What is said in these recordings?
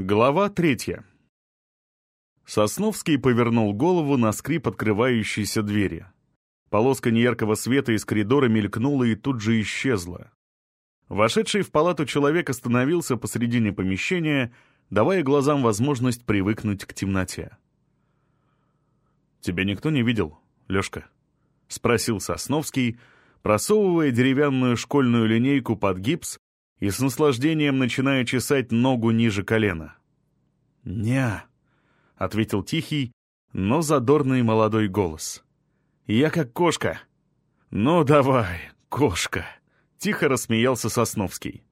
Глава третья. Сосновский повернул голову на скрип открывающейся двери. Полоска неяркого света из коридора мелькнула и тут же исчезла. Вошедший в палату человек остановился посредине помещения, давая глазам возможность привыкнуть к темноте. «Тебя никто не видел, Лёшка?» — спросил Сосновский, просовывая деревянную школьную линейку под гипс и с наслаждением начиная чесать ногу ниже колена. «Не», — ответил тихий, но задорный молодой голос. «Я как кошка». «Ну давай, кошка», — тихо рассмеялся Сосновский.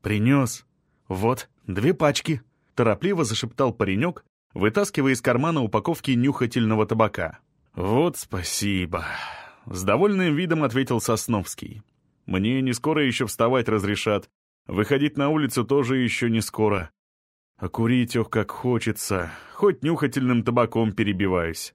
«Принес. Вот, две пачки», — торопливо зашептал паренек, вытаскивая из кармана упаковки нюхательного табака. «Вот спасибо», — с довольным видом ответил Сосновский. Мне не скоро еще вставать разрешат. Выходить на улицу тоже еще не скоро. А курить, ох, как хочется. Хоть нюхательным табаком перебиваюсь.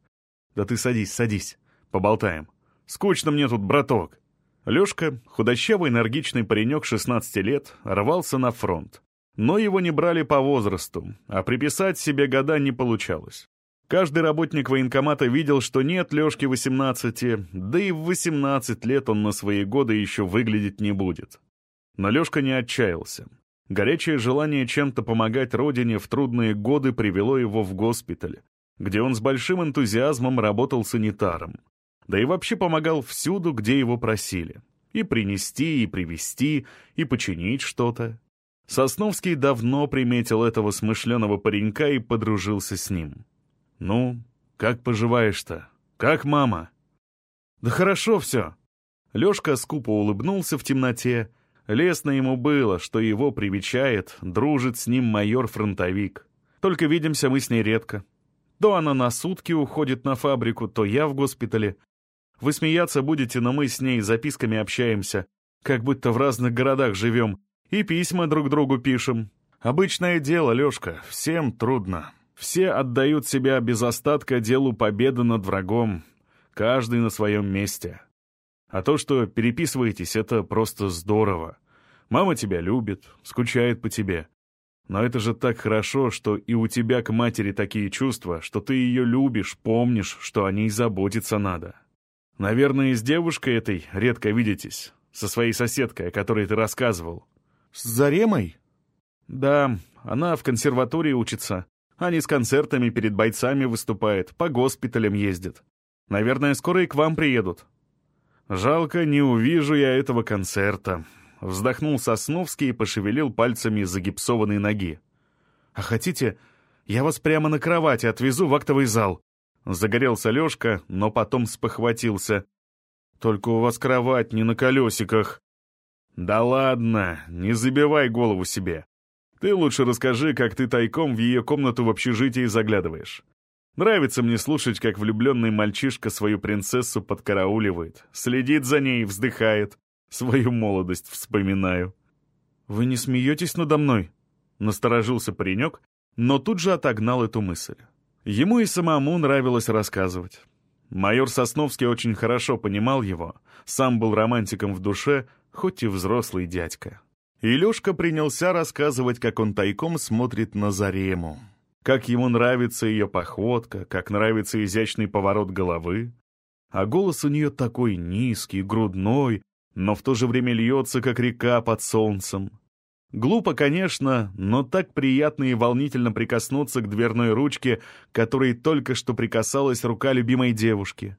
Да ты садись, садись. Поболтаем. Скучно мне тут, браток. Лёшка, худощавый энергичный паренек 16 лет, рвался на фронт. Но его не брали по возрасту, а приписать себе года не получалось. Каждый работник военкомата видел, что нет Лёшки 18, да и в 18 лет он на свои годы еще выглядеть не будет. Но Лёшка не отчаялся. Горячее желание чем-то помогать родине в трудные годы привело его в госпиталь, где он с большим энтузиазмом работал санитаром. Да и вообще помогал всюду, где его просили. И принести, и привезти, и починить что-то. Сосновский давно приметил этого смышленого паренька и подружился с ним. «Ну, как поживаешь-то? Как мама?» «Да хорошо все». Лешка скупо улыбнулся в темноте. Лестно ему было, что его привечает, дружит с ним майор-фронтовик. Только видимся мы с ней редко. То она на сутки уходит на фабрику, то я в госпитале. Вы смеяться будете, но мы с ней записками общаемся, как будто в разных городах живем, и письма друг другу пишем. Обычное дело, Лешка, всем трудно. Все отдают себя без остатка делу победы над врагом, каждый на своем месте. А то, что переписываетесь, это просто здорово. Мама тебя любит, скучает по тебе. Но это же так хорошо, что и у тебя к матери такие чувства, что ты ее любишь, помнишь, что о ней заботиться надо. Наверное, с девушкой этой редко видитесь, со своей соседкой, о которой ты рассказывал. С Заремой? Да, она в консерватории учится. Они с концертами перед бойцами выступают, по госпиталям ездят. Наверное, скоро и к вам приедут. Жалко, не увижу я этого концерта. Вздохнул Сосновский и пошевелил пальцами загипсованной ноги. А хотите, я вас прямо на кровати отвезу в актовый зал? Загорелся Лёшка, но потом спохватился. Только у вас кровать не на колесиках. Да ладно, не забивай голову себе. Ты лучше расскажи, как ты тайком в ее комнату в общежитии заглядываешь. Нравится мне слушать, как влюбленный мальчишка свою принцессу подкарауливает, следит за ней вздыхает. Свою молодость вспоминаю. «Вы не смеетесь надо мной?» — насторожился паренек, но тут же отогнал эту мысль. Ему и самому нравилось рассказывать. Майор Сосновский очень хорошо понимал его, сам был романтиком в душе, хоть и взрослый дядька. И Лёшка принялся рассказывать, как он тайком смотрит на Зарему. Как ему нравится ее походка, как нравится изящный поворот головы. А голос у нее такой низкий, грудной, но в то же время льется, как река под солнцем. Глупо, конечно, но так приятно и волнительно прикоснуться к дверной ручке, которой только что прикасалась рука любимой девушки.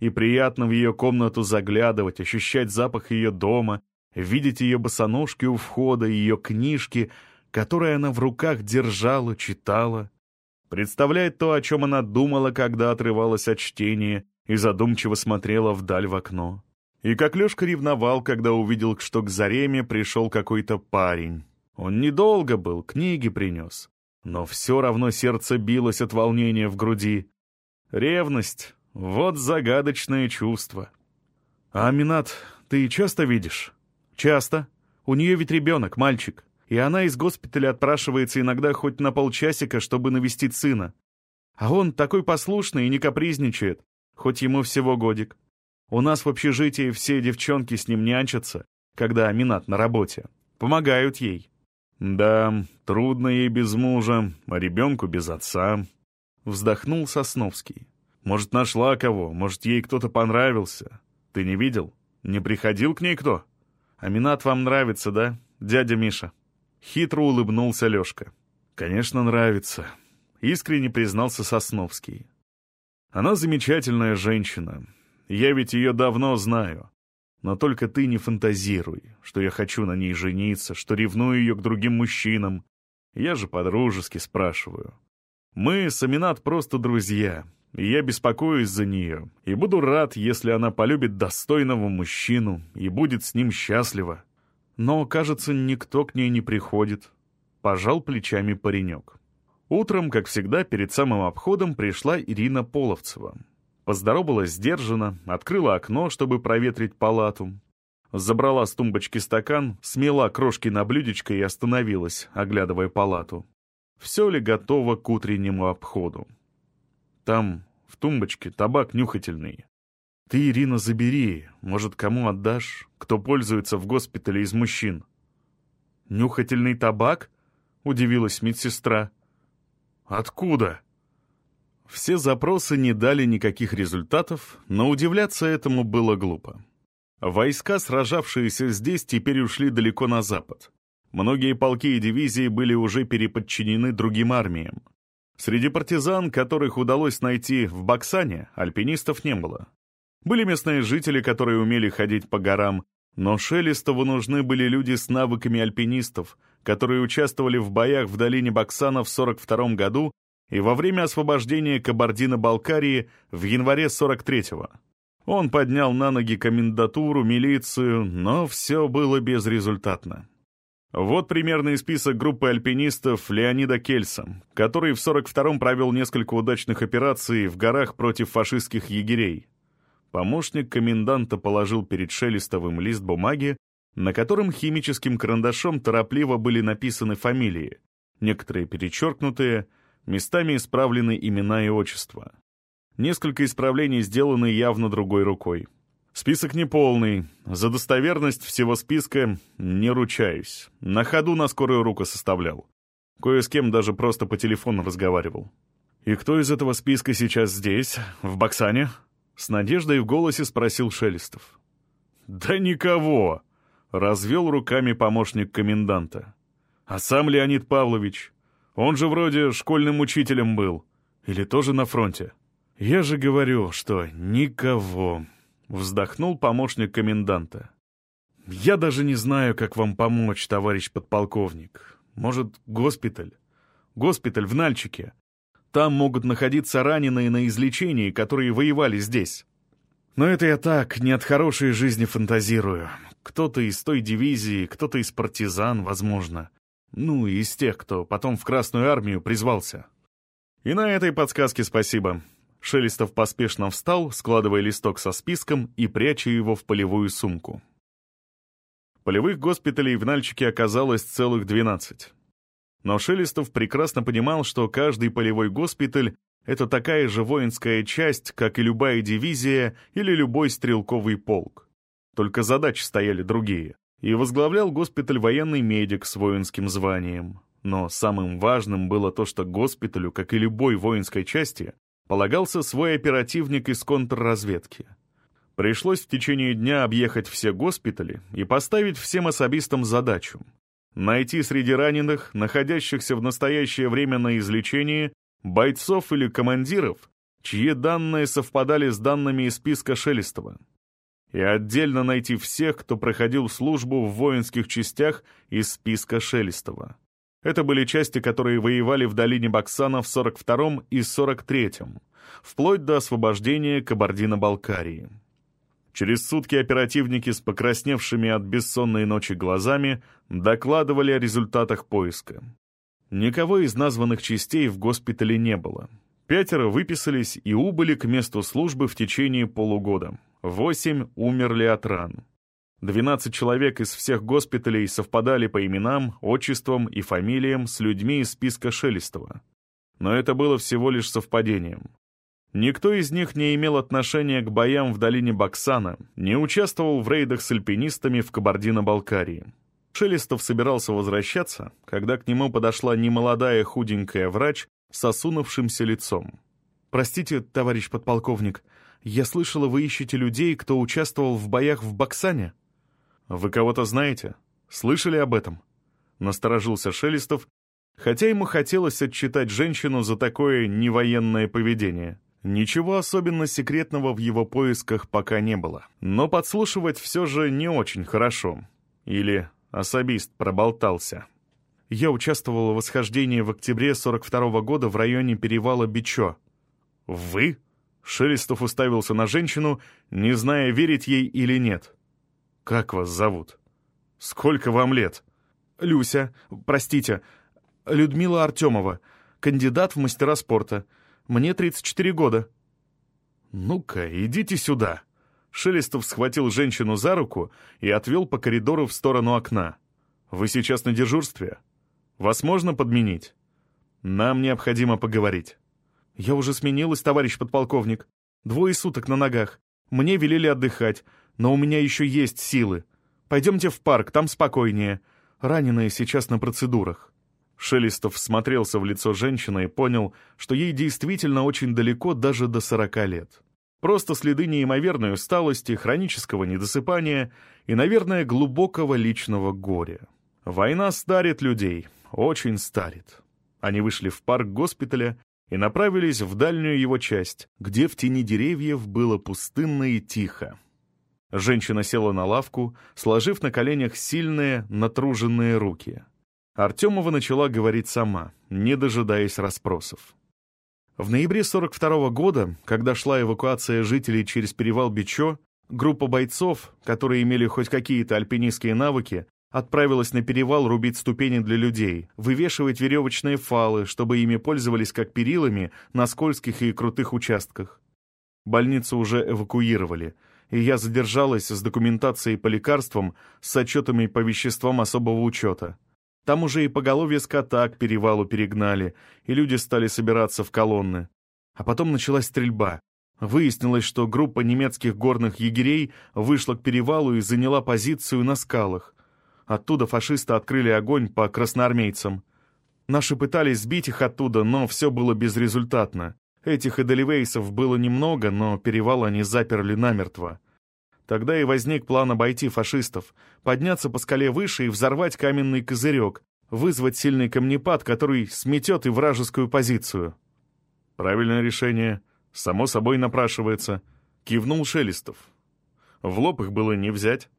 И приятно в ее комнату заглядывать, ощущать запах ее дома, видеть ее босоножки у входа, ее книжки, которые она в руках держала, читала. Представляет то, о чем она думала, когда отрывалась от чтения и задумчиво смотрела вдаль в окно. И как Лешка ревновал, когда увидел, что к Зареме пришел какой-то парень. Он недолго был, книги принес. Но все равно сердце билось от волнения в груди. Ревность — вот загадочное чувство. «А Аминат ты часто видишь?» «Часто. У нее ведь ребенок, мальчик. И она из госпиталя отпрашивается иногда хоть на полчасика, чтобы навестить сына. А он такой послушный и не капризничает, хоть ему всего годик. У нас в общежитии все девчонки с ним нянчатся, когда Аминат на работе. Помогают ей. Да, трудно ей без мужа, а ребенку без отца. Вздохнул Сосновский. Может, нашла кого, может, ей кто-то понравился. Ты не видел? Не приходил к ней кто? Аминат вам нравится, да, дядя Миша? Хитро улыбнулся Лёшка. Конечно, нравится. Искренне признался Сосновский. Она замечательная женщина. Я ведь ее давно знаю. Но только ты не фантазируй, что я хочу на ней жениться, что ревную ее к другим мужчинам. Я же по-дружески спрашиваю. Мы с Аминат просто друзья, и я беспокоюсь за нее, и буду рад, если она полюбит достойного мужчину и будет с ним счастлива. Но, кажется, никто к ней не приходит. Пожал плечами паренек. Утром, как всегда, перед самым обходом пришла Ирина Половцева. Поздоровалась сдержанно, открыла окно, чтобы проветрить палату. Забрала с тумбочки стакан, смела крошки на блюдечко и остановилась, оглядывая палату. Все ли готово к утреннему обходу? Там, в тумбочке, табак нюхательный. Ты, Ирина, забери, может, кому отдашь, кто пользуется в госпитале из мужчин. Нюхательный табак? Удивилась медсестра. Откуда? Все запросы не дали никаких результатов, но удивляться этому было глупо. Войска, сражавшиеся здесь, теперь ушли далеко на запад. Многие полки и дивизии были уже переподчинены другим армиям. Среди партизан, которых удалось найти в Баксане, альпинистов не было. Были местные жители, которые умели ходить по горам, но Шелестову нужны были люди с навыками альпинистов, которые участвовали в боях в долине Баксана в 42 году и во время освобождения Кабардино-Балкарии в январе 43-го. Он поднял на ноги комендатуру, милицию, но все было безрезультатно. Вот примерный список группы альпинистов Леонида Кельса, который в 42-м провел несколько удачных операций в горах против фашистских егерей. Помощник коменданта положил перед Шелестовым лист бумаги, на котором химическим карандашом торопливо были написаны фамилии, некоторые перечеркнутые, местами исправлены имена и отчества. Несколько исправлений сделаны явно другой рукой. Список неполный. За достоверность всего списка не ручаюсь. На ходу на скорую руку составлял. Кое с кем даже просто по телефону разговаривал. «И кто из этого списка сейчас здесь, в Баксане?» С надеждой в голосе спросил Шелестов. «Да никого!» Развел руками помощник коменданта. А сам Леонид Павлович, он же вроде школьным учителем был. Или тоже на фронте. Я же говорю, что никого. Вздохнул помощник коменданта. Я даже не знаю, как вам помочь, товарищ подполковник. Может, госпиталь? Госпиталь в Нальчике. Там могут находиться раненые на излечении, которые воевали здесь. Но это я так, не от хорошей жизни фантазирую. Кто-то из той дивизии, кто-то из партизан, возможно. Ну, и из тех, кто потом в Красную Армию призвался. И на этой подсказке спасибо. Шелестов поспешно встал, складывая листок со списком и пряча его в полевую сумку. Полевых госпиталей в Нальчике оказалось целых 12. Но Шелестов прекрасно понимал, что каждый полевой госпиталь — это такая же воинская часть, как и любая дивизия или любой стрелковый полк. Только задачи стояли другие. И возглавлял госпиталь военный медик с воинским званием. Но самым важным было то, что госпиталю, как и любой воинской части, полагался свой оперативник из контрразведки. Пришлось в течение дня объехать все госпитали и поставить всем особистам задачу — найти среди раненых, находящихся в настоящее время на излечении, бойцов или командиров, чьи данные совпадали с данными из списка Шелестова и отдельно найти всех, кто проходил службу в воинских частях из списка Шелестова. Это были части, которые воевали в долине Баксана в 42-м и 43-м, вплоть до освобождения Кабардино-Балкарии. Через сутки оперативники с покрасневшими от бессонной ночи глазами докладывали о результатах поиска. Никого из названных частей в госпитале не было. Пятеро выписались и убыли к месту службы в течение полугода. Восемь умерли от ран. Двенадцать человек из всех госпиталей совпадали по именам, отчествам и фамилиям с людьми из списка Шелестова. Но это было всего лишь совпадением. Никто из них не имел отношения к боям в долине Баксана, не участвовал в рейдах с альпинистами в Кабардино-Балкарии. Шелестов собирался возвращаться, когда к нему подошла немолодая худенькая врач с осунувшимся лицом. «Простите, товарищ подполковник, я слышала, вы ищете людей, кто участвовал в боях в Баксане?» «Вы кого-то знаете? Слышали об этом?» Насторожился Шелестов, хотя ему хотелось отчитать женщину за такое невоенное поведение. Ничего особенно секретного в его поисках пока не было. Но подслушивать все же не очень хорошо. Или Особист проболтался. Я участвовала в восхождении в октябре 42 -го года в районе перевала Бичо. «Вы?» Шелестов уставился на женщину, не зная, верить ей или нет. «Как вас зовут? Сколько вам лет?» «Люся, простите, Людмила Артемова, кандидат в мастера спорта. Мне 34 года». «Ну-ка, идите сюда», Шелестов схватил женщину за руку и отвел по коридору в сторону окна. «Вы сейчас на дежурстве? Вас можно подменить? Нам необходимо поговорить». «Я уже сменилась, товарищ подполковник. Двое суток на ногах. Мне велели отдыхать, но у меня еще есть силы. Пойдемте в парк, там спокойнее. Раненые сейчас на процедурах». Шелестов смотрелся в лицо женщины и понял, что ей действительно очень далеко даже до сорока лет. Просто следы неимоверной усталости, хронического недосыпания и, наверное, глубокого личного горя. Война старит людей, очень старит. Они вышли в парк госпиталя и направились в дальнюю его часть, где в тени деревьев было пустынно и тихо. Женщина села на лавку, сложив на коленях сильные, натруженные руки. Артемова начала говорить сама, не дожидаясь расспросов. В ноябре 42 -го года, когда шла эвакуация жителей через перевал Бичо, группа бойцов, которые имели хоть какие-то альпинистские навыки, отправилась на перевал рубить ступени для людей, вывешивать веревочные фалы, чтобы ими пользовались как перилами на скользких и крутых участках. Больницу уже эвакуировали, и я задержалась с документацией по лекарствам, с отчетами по веществам особого учета. Там уже и поголовье скота к перевалу перегнали, и люди стали собираться в колонны. А потом началась стрельба. Выяснилось, что группа немецких горных егерей вышла к перевалу и заняла позицию на скалах. Оттуда фашисты открыли огонь по красноармейцам. Наши пытались сбить их оттуда, но все было безрезультатно. Этих эдельвейсов было немного, но перевал они заперли намертво. Тогда и возник план обойти фашистов, подняться по скале выше и взорвать каменный козырек, вызвать сильный камнепад, который сметет и вражескую позицию. Правильное решение, само собой напрашивается, кивнул Шелестов. В лоб их было не взять.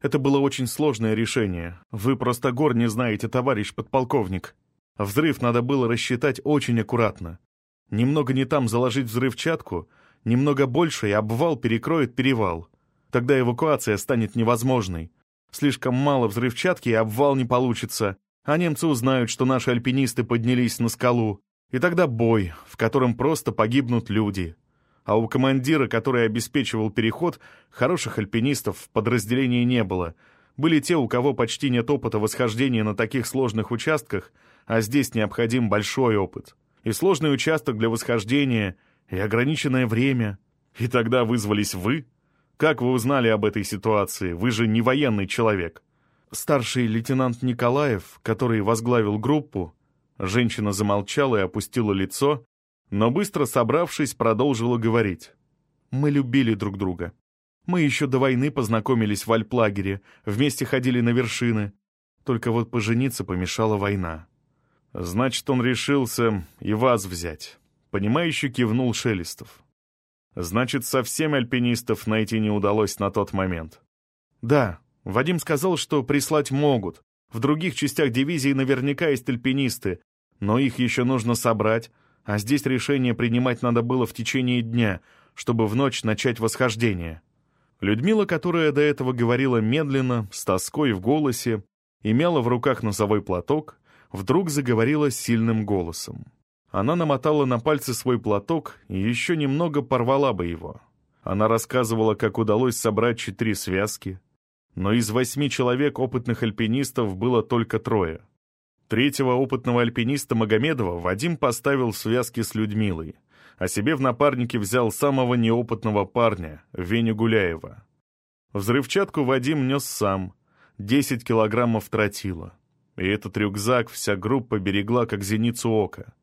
Это было очень сложное решение. Вы просто гор не знаете, товарищ подполковник. Взрыв надо было рассчитать очень аккуратно. Немного не там заложить взрывчатку, немного больше, и обвал перекроет перевал. Тогда эвакуация станет невозможной. Слишком мало взрывчатки, и обвал не получится. А немцы узнают, что наши альпинисты поднялись на скалу. И тогда бой, в котором просто погибнут люди. А у командира, который обеспечивал переход, хороших альпинистов в подразделении не было. Были те, у кого почти нет опыта восхождения на таких сложных участках, а здесь необходим большой опыт. И сложный участок для восхождения, и ограниченное время. И тогда вызвались вы, как вы узнали об этой ситуации? Вы же не военный человек». Старший лейтенант Николаев, который возглавил группу, женщина замолчала и опустила лицо, но быстро собравшись, продолжила говорить. «Мы любили друг друга. Мы еще до войны познакомились в альплагере, вместе ходили на вершины. Только вот пожениться помешала война». «Значит, он решился и вас взять», — понимающе кивнул Шелестов. Значит, совсем альпинистов найти не удалось на тот момент. Да, Вадим сказал, что прислать могут. В других частях дивизии наверняка есть альпинисты, но их еще нужно собрать, а здесь решение принимать надо было в течение дня, чтобы в ночь начать восхождение. Людмила, которая до этого говорила медленно, с тоской в голосе, имела в руках носовой платок, вдруг заговорила сильным голосом. Она намотала на пальцы свой платок и еще немного порвала бы его. Она рассказывала, как удалось собрать четыре связки. Но из восьми человек опытных альпинистов было только трое. Третьего опытного альпиниста Магомедова Вадим поставил связки с Людмилой, а себе в напарнике взял самого неопытного парня, Веню Гуляева. Взрывчатку Вадим нес сам. 10 килограммов тротила. И этот рюкзак вся группа берегла как зеницу ока.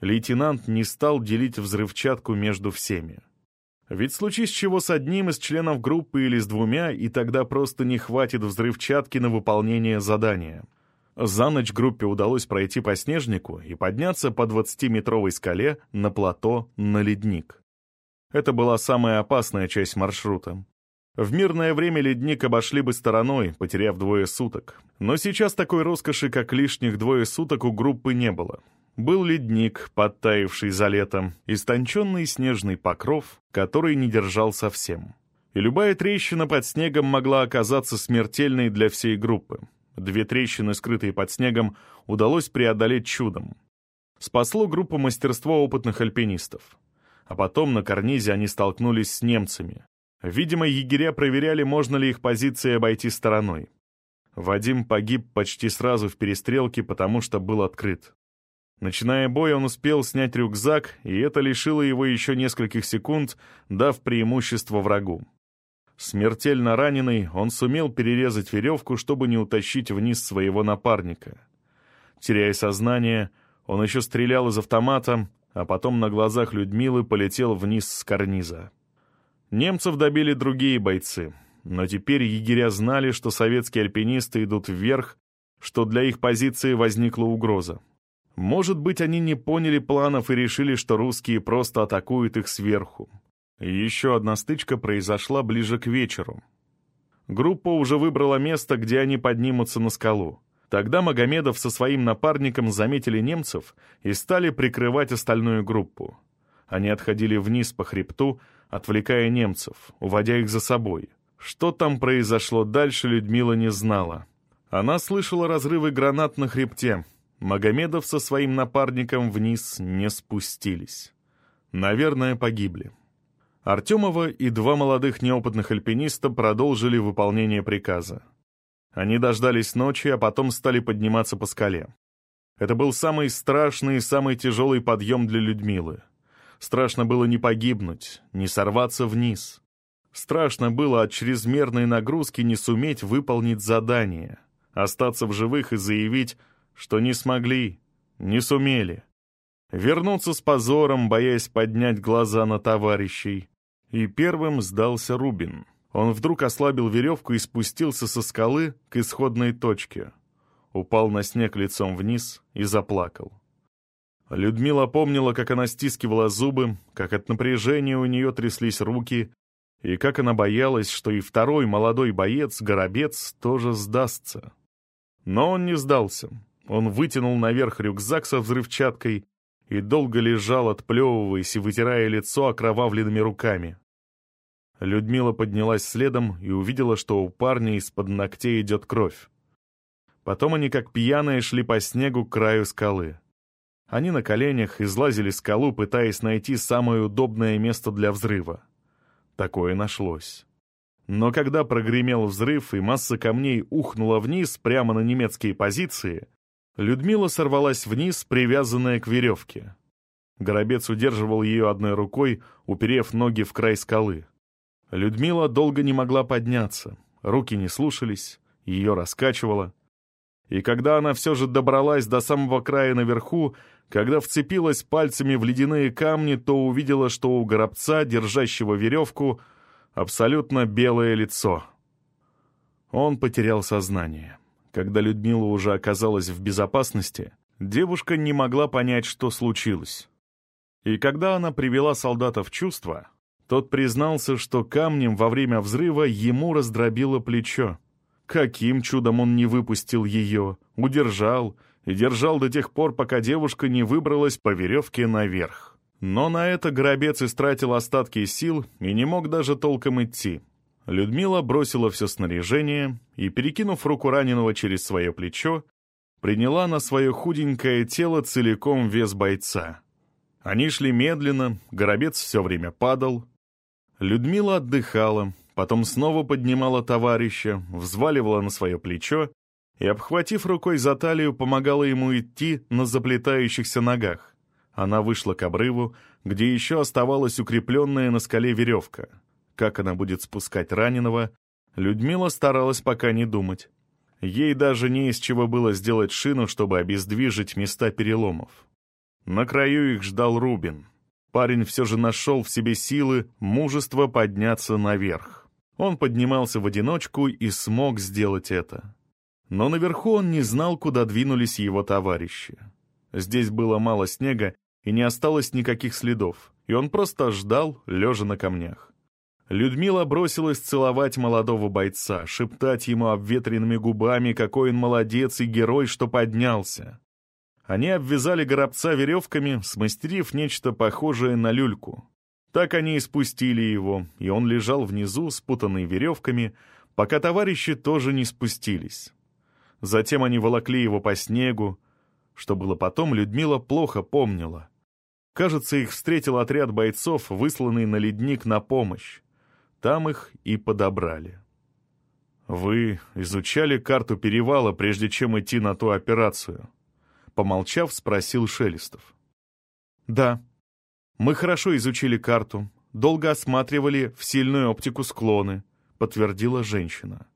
Лейтенант не стал делить взрывчатку между всеми. Ведь случись чего с одним из членов группы или с двумя, и тогда просто не хватит взрывчатки на выполнение задания. За ночь группе удалось пройти по снежнику и подняться по 20-метровой скале на плато на ледник. Это была самая опасная часть маршрута. В мирное время ледник обошли бы стороной, потеряв двое суток. Но сейчас такой роскоши, как лишних двое суток, у группы не было. Был ледник, подтаивший за летом, истонченный снежный покров, который не держал совсем. И любая трещина под снегом могла оказаться смертельной для всей группы. Две трещины, скрытые под снегом, удалось преодолеть чудом. Спасло группу мастерства опытных альпинистов. А потом на карнизе они столкнулись с немцами. Видимо, егеря проверяли, можно ли их позиции обойти стороной. Вадим погиб почти сразу в перестрелке, потому что был открыт. Начиная бой, он успел снять рюкзак, и это лишило его еще нескольких секунд, дав преимущество врагу. Смертельно раненый, он сумел перерезать веревку, чтобы не утащить вниз своего напарника. Теряя сознание, он еще стрелял из автомата, а потом на глазах Людмилы полетел вниз с карниза. Немцев добили другие бойцы, но теперь егеря знали, что советские альпинисты идут вверх, что для их позиции возникла угроза. Может быть, они не поняли планов и решили, что русские просто атакуют их сверху. Еще одна стычка произошла ближе к вечеру. Группа уже выбрала место, где они поднимутся на скалу. Тогда Магомедов со своим напарником заметили немцев и стали прикрывать остальную группу. Они отходили вниз по хребту, отвлекая немцев, уводя их за собой. Что там произошло дальше, Людмила не знала. Она слышала разрывы гранат на хребте. Магомедов со своим напарником вниз не спустились. Наверное, погибли. Артемова и два молодых неопытных альпиниста продолжили выполнение приказа. Они дождались ночи, а потом стали подниматься по скале. Это был самый страшный и самый тяжелый подъем для Людмилы. Страшно было не погибнуть, не сорваться вниз. Страшно было от чрезмерной нагрузки не суметь выполнить задание, остаться в живых и заявить, что не смогли, не сумели. Вернуться с позором, боясь поднять глаза на товарищей. И первым сдался Рубин. Он вдруг ослабил веревку и спустился со скалы к исходной точке. Упал на снег лицом вниз и заплакал. Людмила помнила, как она стискивала зубы, как от напряжения у нее тряслись руки, и как она боялась, что и второй молодой боец, Горобец, тоже сдастся. Но он не сдался. Он вытянул наверх рюкзак со взрывчаткой и долго лежал, отплевываясь и вытирая лицо окровавленными руками. Людмила поднялась следом и увидела, что у парня из-под ногтей идет кровь. Потом они, как пьяные, шли по снегу к краю скалы. Они на коленях излазили скалу, пытаясь найти самое удобное место для взрыва. Такое нашлось. Но когда прогремел взрыв и масса камней ухнула вниз прямо на немецкие позиции, Людмила сорвалась вниз, привязанная к веревке. Горобец удерживал ее одной рукой, уперев ноги в край скалы. Людмила долго не могла подняться, руки не слушались, ее раскачивало. И когда она все же добралась до самого края наверху, когда вцепилась пальцами в ледяные камни, то увидела, что у горобца, держащего веревку, абсолютно белое лицо. Он потерял сознание. Когда Людмила уже оказалась в безопасности, девушка не могла понять, что случилось. И когда она привела солдата в чувство, тот признался, что камнем во время взрыва ему раздробило плечо. Каким чудом он не выпустил ее, удержал и держал до тех пор, пока девушка не выбралась по веревке наверх. Но на это гробец истратил остатки сил и не мог даже толком идти. Людмила бросила все снаряжение и, перекинув руку раненого через свое плечо, приняла на свое худенькое тело целиком вес бойца. Они шли медленно, горобец все время падал, Людмила отдыхала, потом снова поднимала товарища, взваливала на свое плечо и, обхватив рукой за талию, помогала ему идти на заплетающихся ногах. Она вышла к обрыву, где еще оставалась укрепленная на скале веревка. Как она будет спускать раненого, Людмила старалась пока не думать. Ей даже не из чего было сделать шину, чтобы обездвижить места переломов. На краю их ждал Рубин. Парень все же нашел в себе силы, мужество подняться наверх. Он поднимался в одиночку и смог сделать это. Но наверху он не знал, куда двинулись его товарищи. Здесь было мало снега, и не осталось никаких следов, и он просто ждал, лежа на камнях. Людмила бросилась целовать молодого бойца, шептать ему обветренными губами, какой он молодец и герой, что поднялся. Они обвязали горобца веревками, смастерив нечто похожее на люльку. Так они и спустили его, и он лежал внизу, спутанный веревками, пока товарищи тоже не спустились. Затем они волокли его по снегу. Что было потом, Людмила плохо помнила. Кажется, их встретил отряд бойцов, высланный на ледник на помощь. Там их и подобрали. «Вы изучали карту перевала, прежде чем идти на ту операцию?» Помолчав, спросил Шелестов. «Да. Мы хорошо изучили карту, долго осматривали в сильную оптику склоны», подтвердила женщина.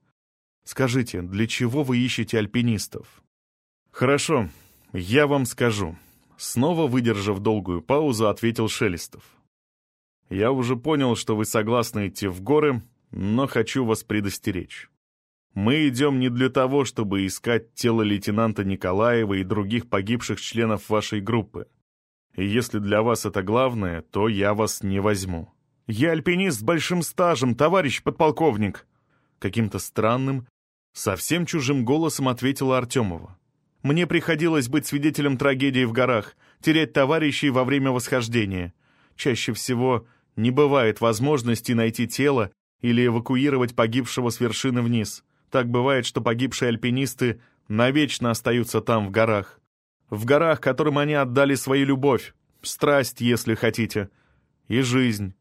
«Скажите, для чего вы ищете альпинистов?» «Хорошо, я вам скажу», снова выдержав долгую паузу, ответил Шелестов. Я уже понял, что вы согласны идти в горы, но хочу вас предостеречь. Мы идем не для того, чтобы искать тело лейтенанта Николаева и других погибших членов вашей группы. И если для вас это главное, то я вас не возьму. Я альпинист с большим стажем, товарищ подполковник. Каким-то странным, совсем чужим голосом ответила Артемова. Мне приходилось быть свидетелем трагедии в горах, терять товарищей во время восхождения. Чаще всего не бывает возможности найти тело или эвакуировать погибшего с вершины вниз. Так бывает, что погибшие альпинисты навечно остаются там, в горах. В горах, которым они отдали свою любовь, страсть, если хотите, и жизнь.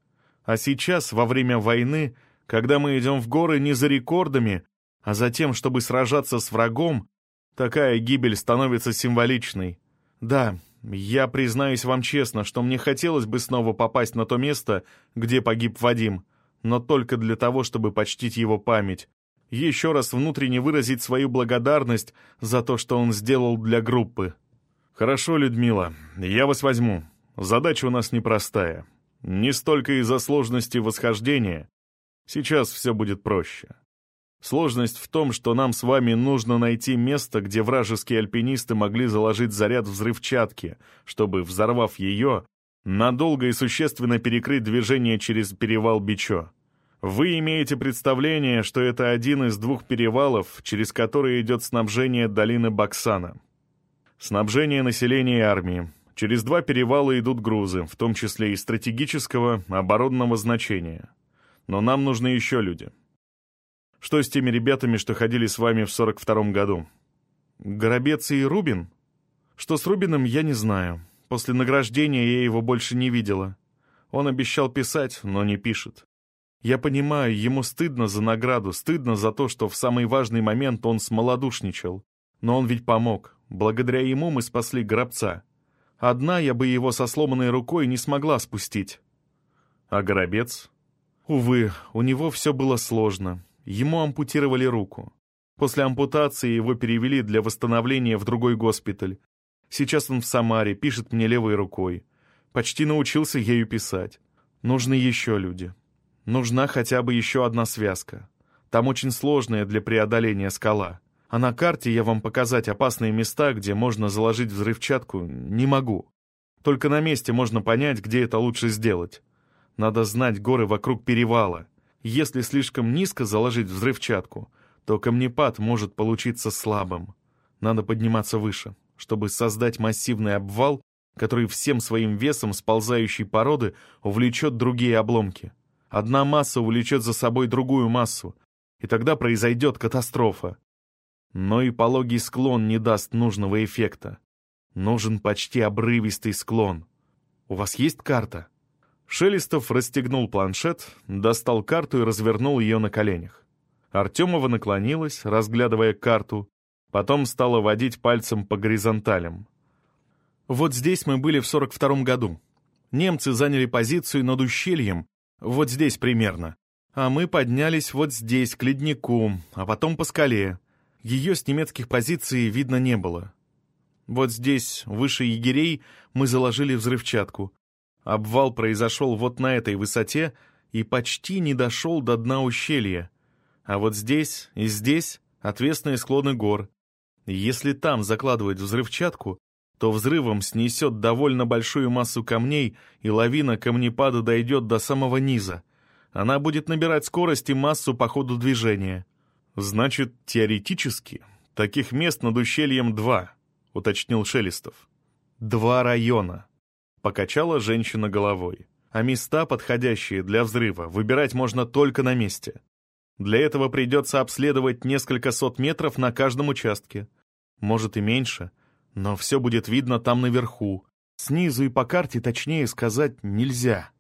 А сейчас, во время войны, когда мы идем в горы не за рекордами, а за тем, чтобы сражаться с врагом, такая гибель становится символичной. Да, я признаюсь вам честно, что мне хотелось бы снова попасть на то место, где погиб Вадим, но только для того, чтобы почтить его память. Еще раз внутренне выразить свою благодарность за то, что он сделал для группы. Хорошо, Людмила, я вас возьму. Задача у нас непростая. Не столько из-за сложности восхождения. Сейчас все будет проще. Сложность в том, что нам с вами нужно найти место, где вражеские альпинисты могли заложить заряд взрывчатки, чтобы, взорвав ее, надолго и существенно перекрыть движение через перевал Бичо. Вы имеете представление, что это один из двух перевалов, через которые идет снабжение долины Баксана. Снабжение населения и армии. Через два перевала идут грузы, в том числе и стратегического, оборонного значения. Но нам нужны еще люди. Что с теми ребятами, что ходили с вами в 42-м году? Горобец и Рубин? Что с Рубином, я не знаю. После награждения я его больше не видела. Он обещал писать, но не пишет. Я понимаю, ему стыдно за награду, стыдно за то, что в самый важный момент он смолодушничал. Но он ведь помог. Благодаря ему мы спасли Горобца. Одна я бы его со сломанной рукой не смогла спустить. А Горобец? Увы, у него все было сложно. Ему ампутировали руку. После ампутации его перевели для восстановления в другой госпиталь. Сейчас он в Самаре, пишет мне левой рукой. Почти научился ею писать. Нужны еще люди. Нужна хотя бы еще одна связка. Там очень сложная для преодоления скала. А на карте я вам показать опасные места, где можно заложить взрывчатку, не могу. Только на месте можно понять, где это лучше сделать. Надо знать горы вокруг перевала. Если слишком низко заложить взрывчатку, то камнепад может получиться слабым. Надо подниматься выше, чтобы создать массивный обвал, который всем своим весом сползающей породы увлечет другие обломки. Одна масса увлечет за собой другую массу, и тогда произойдет катастрофа. Но и пологий склон не даст нужного эффекта. Нужен почти обрывистый склон. У вас есть карта? Шелестов расстегнул планшет, достал карту и развернул ее на коленях. Артемова наклонилась, разглядывая карту, потом стала водить пальцем по горизонталям. «Вот здесь мы были в 42-м году. Немцы заняли позицию над ущельем, вот здесь примерно. А мы поднялись вот здесь, к леднику, а потом по скале. Ее с немецких позиций видно не было. Вот здесь, выше егерей, мы заложили взрывчатку. Обвал произошел вот на этой высоте и почти не дошел до дна ущелья. А вот здесь и здесь отвесные склоны гор. Если там закладывать взрывчатку, то взрывом снесет довольно большую массу камней, и лавина камнепада дойдет до самого низа. Она будет набирать скорость и массу по ходу движения. Значит, теоретически, таких мест над ущельем два, уточнил Шелестов. Два района. Покачала женщина головой. А места, подходящие для взрыва, выбирать можно только на месте. Для этого придется обследовать несколько сот метров на каждом участке. Может и меньше, но все будет видно там наверху. Снизу и по карте точнее сказать нельзя.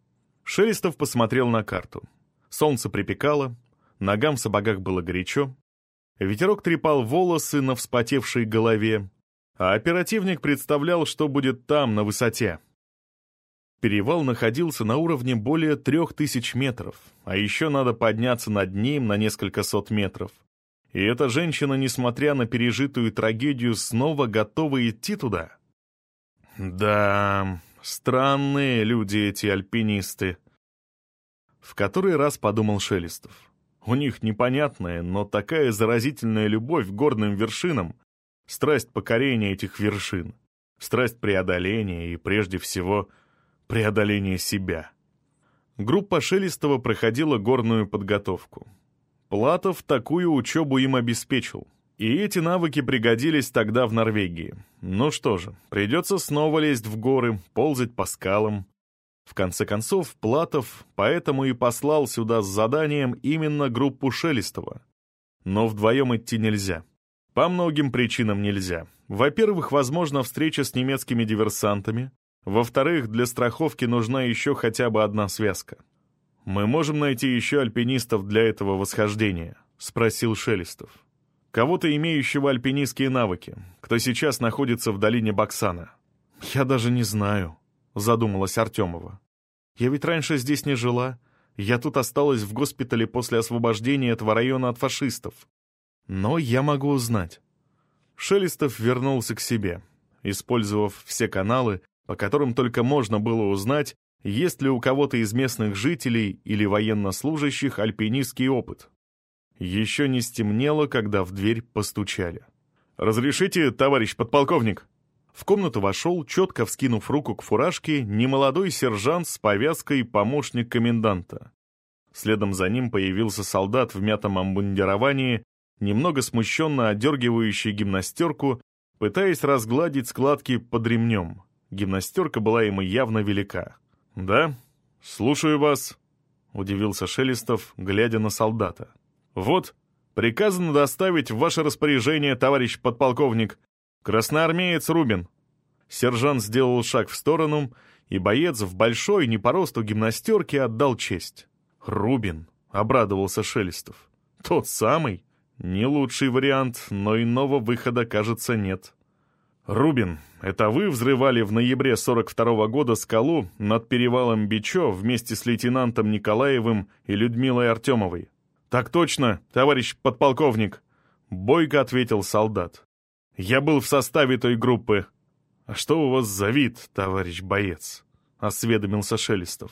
Шелестов посмотрел на карту. Солнце припекало, ногам в сапогах было горячо, ветерок трепал волосы на вспотевшей голове, а оперативник представлял, что будет там, на высоте. Перевал находился на уровне более трех тысяч метров, а еще надо подняться над ним на несколько сот метров. И эта женщина, несмотря на пережитую трагедию, снова готова идти туда? Да, странные люди эти альпинисты. В который раз подумал Шелестов. У них непонятная, но такая заразительная любовь к горным вершинам, страсть покорения этих вершин, страсть преодоления и, прежде всего, преодоления себя. Группа Шелестова проходила горную подготовку. Платов такую учебу им обеспечил. И эти навыки пригодились тогда в Норвегии. Ну что же, придется снова лезть в горы, ползать по скалам, в конце концов, Платов поэтому и послал сюда с заданием именно группу Шелестова. Но вдвоем идти нельзя. По многим причинам нельзя. Во-первых, возможно встреча с немецкими диверсантами. Во-вторых, для страховки нужна еще хотя бы одна связка. «Мы можем найти еще альпинистов для этого восхождения?» — спросил Шелестов. «Кого-то, имеющего альпинистские навыки, кто сейчас находится в долине Баксана». «Я даже не знаю», — задумалась Артемова. «Я ведь раньше здесь не жила. Я тут осталась в госпитале после освобождения этого района от фашистов. Но я могу узнать». Шелестов вернулся к себе, использовав все каналы, по которым только можно было узнать, есть ли у кого-то из местных жителей или военнослужащих альпинистский опыт. Еще не стемнело, когда в дверь постучали. «Разрешите, товарищ подполковник?» В комнату вошел, четко вскинув руку к фуражке, немолодой сержант с повязкой помощник коменданта. Следом за ним появился солдат в мятом обмундировании, немного смущенно одергивающий гимнастерку, пытаясь разгладить складки под ремнем. Гимнастерка была ему явно велика. «Да? Слушаю вас», — удивился Шелестов, глядя на солдата. «Вот, приказано доставить в ваше распоряжение, товарищ подполковник, «Красноармеец Рубин!» Сержант сделал шаг в сторону, и боец в большой, не по росту гимнастерке отдал честь. «Рубин!» — обрадовался Шелестов. «Тот самый? Не лучший вариант, но иного выхода, кажется, нет». «Рубин, это вы взрывали в ноябре 42-го года скалу над перевалом Бичо вместе с лейтенантом Николаевым и Людмилой Артемовой?» «Так точно, товарищ подполковник», — бойко ответил солдат. Я был в составе той группы. А что у вас за вид, товарищ боец? Осведомился Шелестов.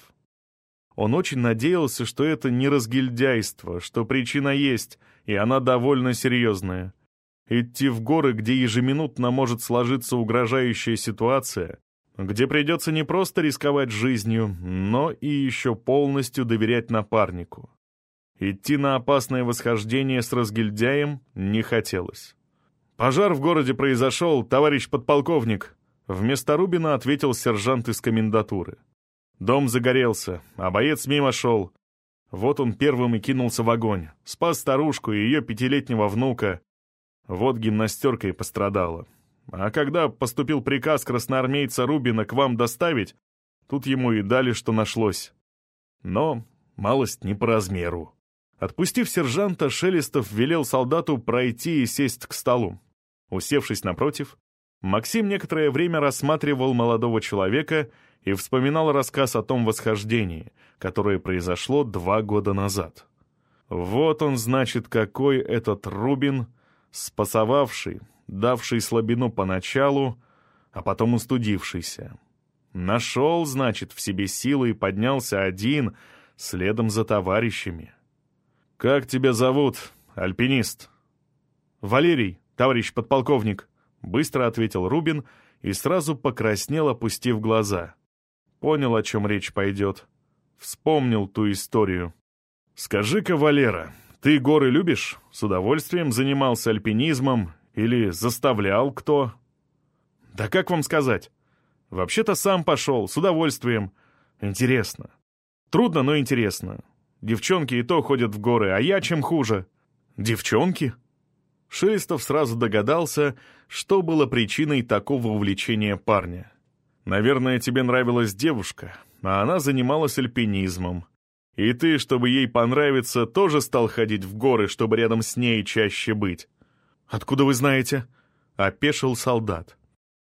Он очень надеялся, что это не разгильдяйство, что причина есть, и она довольно серьезная. Идти в горы, где ежеминутно может сложиться угрожающая ситуация, где придется не просто рисковать жизнью, но и еще полностью доверять напарнику. Идти на опасное восхождение с разгильдяем не хотелось. «Пожар в городе произошел, товарищ подполковник», — вместо Рубина ответил сержант из комендатуры. Дом загорелся, а боец мимо шел. Вот он первым и кинулся в огонь. Спас старушку и ее пятилетнего внука. Вот гимнастерка и пострадала. А когда поступил приказ красноармейца Рубина к вам доставить, тут ему и дали, что нашлось. Но малость не по размеру. Отпустив сержанта, Шелестов велел солдату пройти и сесть к столу. Усевшись напротив, Максим некоторое время рассматривал молодого человека и вспоминал рассказ о том восхождении, которое произошло два года назад. Вот он, значит, какой этот Рубин, Спасовавший, давший слабину поначалу, а потом устудившийся. Нашел, значит, в себе силы и поднялся один, следом за товарищами. «Как тебя зовут, альпинист?» «Валерий, товарищ подполковник», — быстро ответил Рубин и сразу покраснел, опустив глаза. Понял, о чем речь пойдет. Вспомнил ту историю. «Скажи-ка, Валера, ты горы любишь? С удовольствием занимался альпинизмом или заставлял кто?» «Да как вам сказать? Вообще-то сам пошел, с удовольствием. Интересно. Трудно, но интересно. Девчонки и то ходят в горы, а я чем хуже?» «Девчонки?» Шелестов сразу догадался, что было причиной такого увлечения парня. «Наверное, тебе нравилась девушка, а она занималась альпинизмом. И ты, чтобы ей понравиться, тоже стал ходить в горы, чтобы рядом с ней чаще быть». «Откуда вы знаете?» — опешил солдат.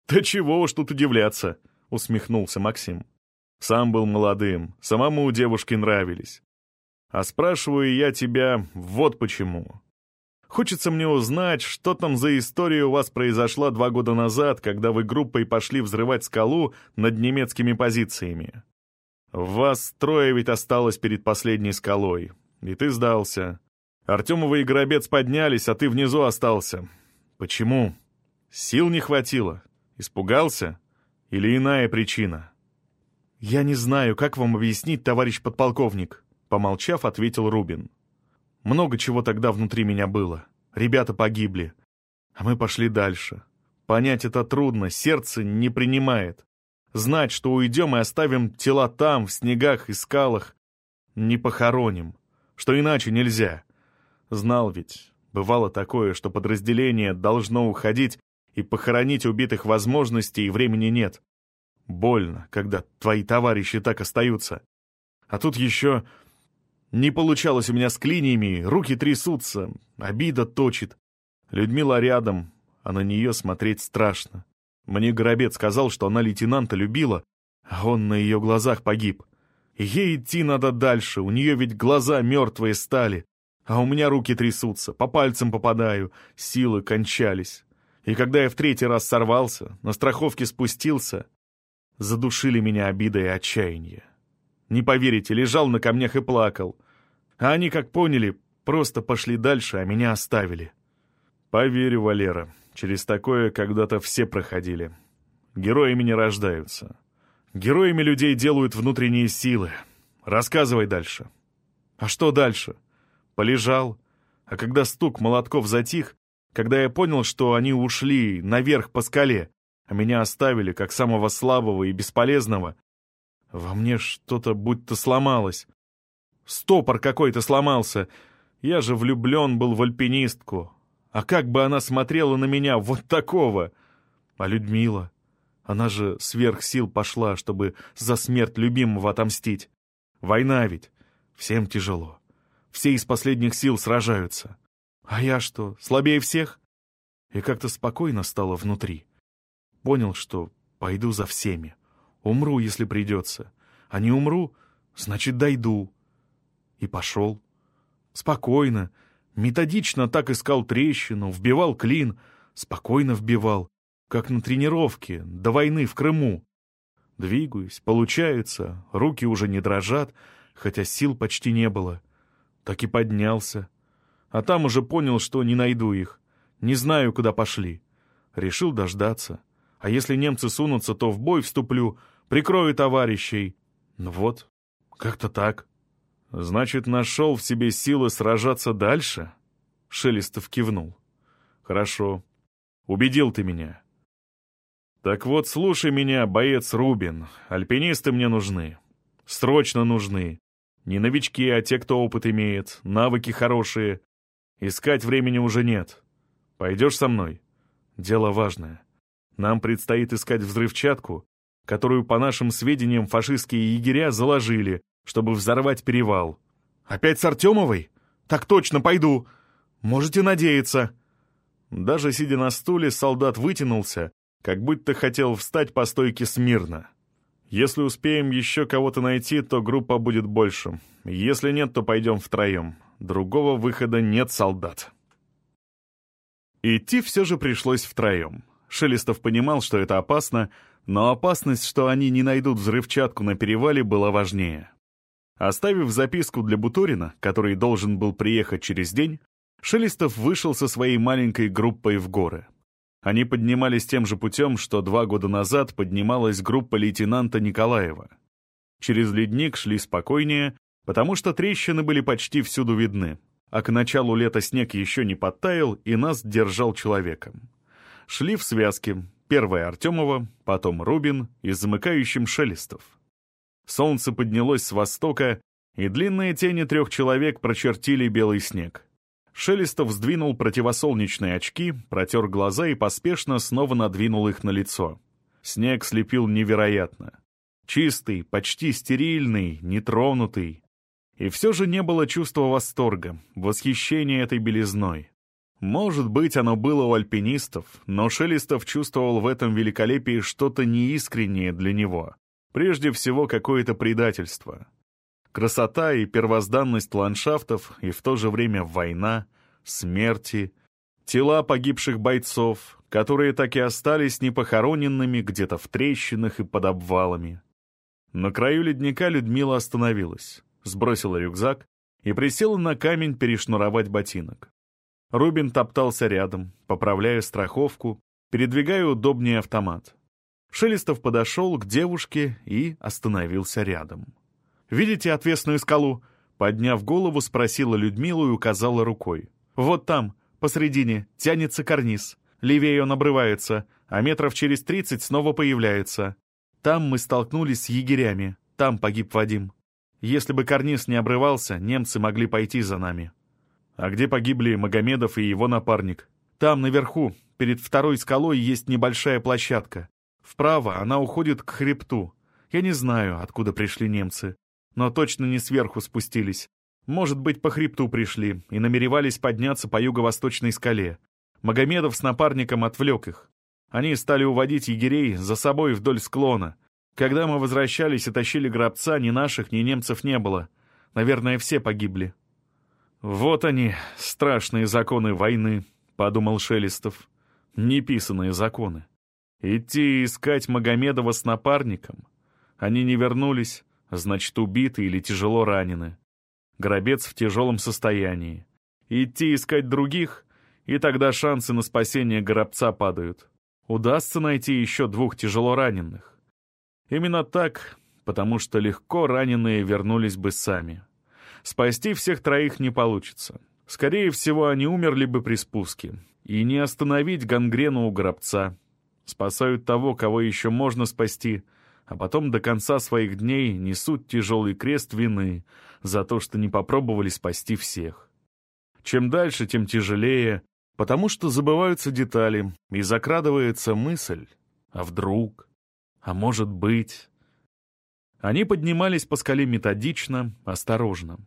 «Да чего уж тут удивляться», — усмехнулся Максим. «Сам был молодым, самому девушки нравились. А спрашиваю я тебя вот почему. Хочется мне узнать, что там за история у вас произошла два года назад, когда вы группой пошли взрывать скалу над немецкими позициями. Вас трое ведь осталось перед последней скалой, и ты сдался. Артемова и Горобец поднялись, а ты внизу остался. Почему? Сил не хватило? Испугался? Или иная причина? «Я не знаю, как вам объяснить, товарищ подполковник», — помолчав, ответил Рубин. Много чего тогда внутри меня было. Ребята погибли. А мы пошли дальше. Понять это трудно, сердце не принимает. Знать, что уйдем и оставим тела там, в снегах и скалах, не похороним, что иначе нельзя. Знал ведь, бывало такое, что подразделение должно уходить, и похоронить убитых возможностей и времени нет. Больно, когда твои товарищи так остаются. А тут еще не получалось у меня с клиниями, руки трясутся, обида точит. Людмила рядом, а на нее смотреть страшно. Мне Горобец сказал, что она лейтенанта любила, а он на ее глазах погиб. Ей идти надо дальше, у нее ведь глаза мертвые стали. А у меня руки трясутся, по пальцам попадаю, силы кончались. И когда я в третий раз сорвался, на страховке спустился, задушили меня обида и отчаяние. Не поверите, лежал на камнях и плакал. А они, как поняли, просто пошли дальше, а меня оставили. Поверю, Валера, через такое когда-то все проходили. Героями не рождаются. Героями людей делают внутренние силы. Рассказывай дальше. А что дальше? Полежал. А когда стук молотков затих, когда я понял, что они ушли наверх по скале, а меня оставили как самого слабого и бесполезного, во мне что-то будто сломалось. Стопор какой-то сломался. Я же влюблен был в альпинистку. А как бы она смотрела на меня вот такого? А Людмила? Она же сверх сил пошла, чтобы за смерть любимого отомстить. Война ведь. Всем тяжело. Все из последних сил сражаются. А я что, слабее всех? И как-то спокойно стало внутри. Понял, что пойду за всеми. Умру, если придется. А не умру, значит, дойду. И пошел. Спокойно, методично так искал трещину, вбивал клин, спокойно вбивал, как на тренировке, до войны в Крыму. Двигаюсь, получается, руки уже не дрожат, хотя сил почти не было. Так и поднялся. А там уже понял, что не найду их. Не знаю, куда пошли. Решил дождаться. А если немцы сунутся, то в бой вступлю, прикрою товарищей. Ну вот, как-то так. Значит, нашел в себе силы сражаться дальше? Шелестов кивнул. Хорошо. Убедил ты меня. Так вот, слушай меня, боец Рубин. Альпинисты мне нужны. Срочно нужны. Не новички, а те, кто опыт имеет, навыки хорошие. Искать времени уже нет. Пойдешь со мной? Дело важное. Нам предстоит искать взрывчатку, которую, по нашим сведениям, фашистские егеря заложили, чтобы взорвать перевал. Опять с Артемовой? Так точно, пойду. Можете надеяться. Даже сидя на стуле, солдат вытянулся, как будто хотел встать по стойке смирно. Если успеем еще кого-то найти, то группа будет больше. Если нет, то пойдем втроем. Другого выхода нет, солдат. Идти все же пришлось втроем. Шелестов понимал, что это опасно, но опасность, что они не найдут взрывчатку на перевале, была важнее. Оставив записку для Буторина, который должен был приехать через день, Шелестов вышел со своей маленькой группой в горы. Они поднимались тем же путем, что два года назад поднималась группа лейтенанта Николаева. Через ледник шли спокойнее, потому что трещины были почти всюду видны, а к началу лета снег еще не подтаял и нас держал человеком. Шли в связке, первая Артемова, потом Рубин и замыкающим Шелестов. Солнце поднялось с востока, и длинные тени трех человек прочертили белый снег. Шелестов сдвинул противосолнечные очки, протер глаза и поспешно снова надвинул их на лицо. Снег слепил невероятно. Чистый, почти стерильный, нетронутый. И все же не было чувства восторга, восхищения этой белизной. Может быть, оно было у альпинистов, но Шелестов чувствовал в этом великолепии что-то неискреннее для него. Прежде всего, какое-то предательство. Красота и первозданность ландшафтов, и в то же время война, смерти, тела погибших бойцов, которые так и остались непохороненными где-то в трещинах и под обвалами. На краю ледника Людмила остановилась, сбросила рюкзак и присела на камень перешнуровать ботинок. Рубин топтался рядом, поправляя страховку, передвигая удобнее автомат. Шелестов подошел к девушке и остановился рядом. «Видите отвесную скалу?» Подняв голову, спросила Людмила и указала рукой. «Вот там, посредине, тянется карниз. Левее он обрывается, а метров через тридцать снова появляется. Там мы столкнулись с егерями, там погиб Вадим. Если бы карниз не обрывался, немцы могли пойти за нами». «А где погибли Магомедов и его напарник?» «Там, наверху, перед второй скалой, есть небольшая площадка. Вправо она уходит к хребту. Я не знаю, откуда пришли немцы. Но точно не сверху спустились. Может быть, по хребту пришли и намеревались подняться по юго-восточной скале. Магомедов с напарником отвлек их. Они стали уводить егерей за собой вдоль склона. Когда мы возвращались и тащили гробца, ни наших, ни немцев не было. Наверное, все погибли. «Вот они, страшные законы войны», — подумал Шелестов. «Неписанные законы». Идти искать Магомедова с напарником? Они не вернулись, значит, убиты или тяжело ранены. Гробец в тяжелом состоянии. Идти искать других, и тогда шансы на спасение Горобца падают. Удастся найти еще двух тяжело раненых. Именно так, потому что легко раненые вернулись бы сами. Спасти всех троих не получится. Скорее всего, они умерли бы при спуске. И не остановить гангрену у Горобца спасают того, кого еще можно спасти, а потом до конца своих дней несут тяжелый крест вины за то, что не попробовали спасти всех. Чем дальше, тем тяжелее, потому что забываются детали, и закрадывается мысль «а вдруг?», «а может быть?». Они поднимались по скале методично, осторожно.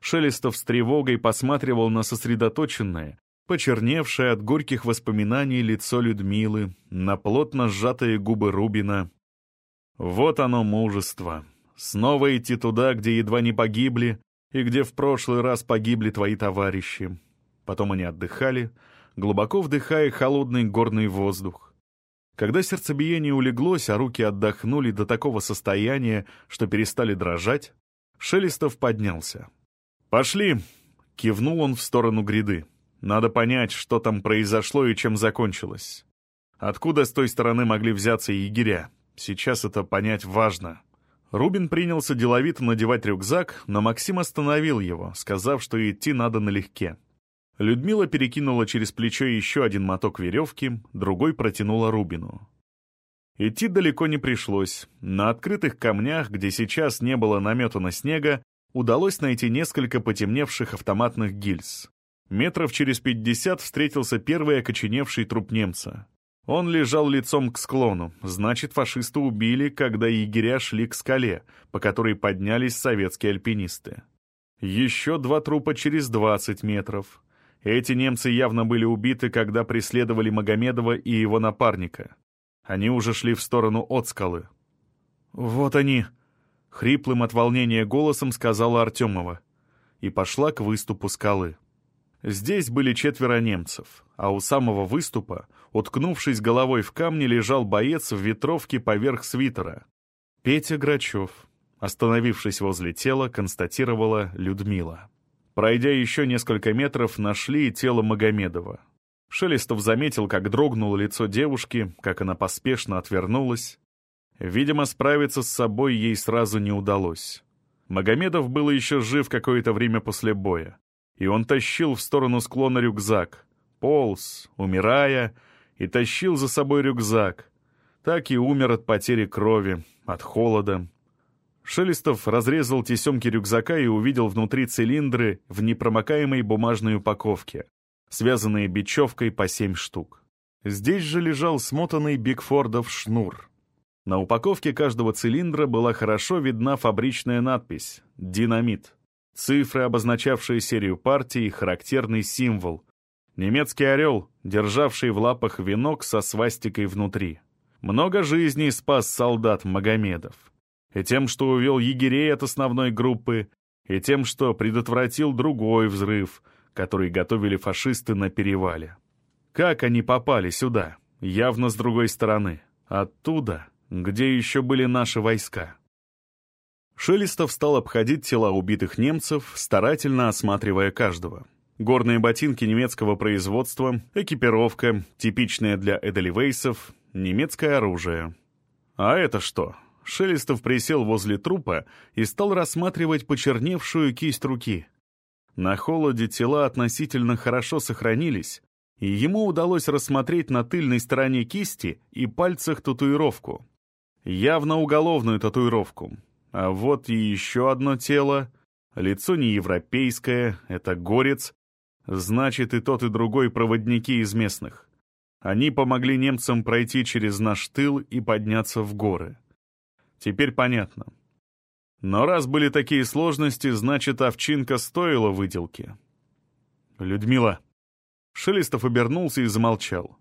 Шелестов с тревогой посматривал на сосредоточенное, почерневшее от горьких воспоминаний лицо Людмилы, на плотно сжатые губы Рубина. Вот оно мужество. Снова идти туда, где едва не погибли, и где в прошлый раз погибли твои товарищи. Потом они отдыхали, глубоко вдыхая холодный горный воздух. Когда сердцебиение улеглось, а руки отдохнули до такого состояния, что перестали дрожать, Шелестов поднялся. «Пошли!» — кивнул он в сторону гряды. Надо понять, что там произошло и чем закончилось. Откуда с той стороны могли взяться егеря? Сейчас это понять важно. Рубин принялся деловито надевать рюкзак, но Максим остановил его, сказав, что идти надо налегке. Людмила перекинула через плечо еще один моток веревки, другой протянула Рубину. Идти далеко не пришлось. На открытых камнях, где сейчас не было наметана снега, удалось найти несколько потемневших автоматных гильз. Метров через пятьдесят встретился первый окоченевший труп немца. Он лежал лицом к склону, значит, фашисты убили, когда егеря шли к скале, по которой поднялись советские альпинисты. Еще два трупа через двадцать метров. Эти немцы явно были убиты, когда преследовали Магомедова и его напарника. Они уже шли в сторону от скалы. «Вот они!» — хриплым от волнения голосом сказала Артемова. И пошла к выступу скалы. Здесь были четверо немцев, а у самого выступа, уткнувшись головой в камни, лежал боец в ветровке поверх свитера. Петя Грачев, остановившись возле тела, констатировала Людмила. Пройдя еще несколько метров, нашли тело Магомедова. Шелестов заметил, как дрогнуло лицо девушки, как она поспешно отвернулась. Видимо, справиться с собой ей сразу не удалось. Магомедов был еще жив какое-то время после боя и он тащил в сторону склона рюкзак. Полз, умирая, и тащил за собой рюкзак. Так и умер от потери крови, от холода. Шелестов разрезал тесемки рюкзака и увидел внутри цилиндры в непромокаемой бумажной упаковке, связанные бечевкой по семь штук. Здесь же лежал смотанный Бигфордов шнур. На упаковке каждого цилиндра была хорошо видна фабричная надпись «Динамит». Цифры, обозначавшие серию партий, характерный символ. Немецкий орел, державший в лапах венок со свастикой внутри. Много жизней спас солдат Магомедов. И тем, что увел егерей от основной группы, и тем, что предотвратил другой взрыв, который готовили фашисты на перевале. Как они попали сюда? Явно с другой стороны. Оттуда, где еще были наши войска. Шелестов стал обходить тела убитых немцев, старательно осматривая каждого. Горные ботинки немецкого производства, экипировка, типичная для эдельвейсов, немецкое оружие. А это что? Шелестов присел возле трупа и стал рассматривать почерневшую кисть руки. На холоде тела относительно хорошо сохранились, и ему удалось рассмотреть на тыльной стороне кисти и пальцах татуировку. Явно уголовную татуировку, а вот и еще одно тело. Лицо не европейское, это горец. Значит, и тот, и другой проводники из местных. Они помогли немцам пройти через наш тыл и подняться в горы. Теперь понятно. Но раз были такие сложности, значит, овчинка стоила выделки. «Людмила». Шелестов обернулся и замолчал.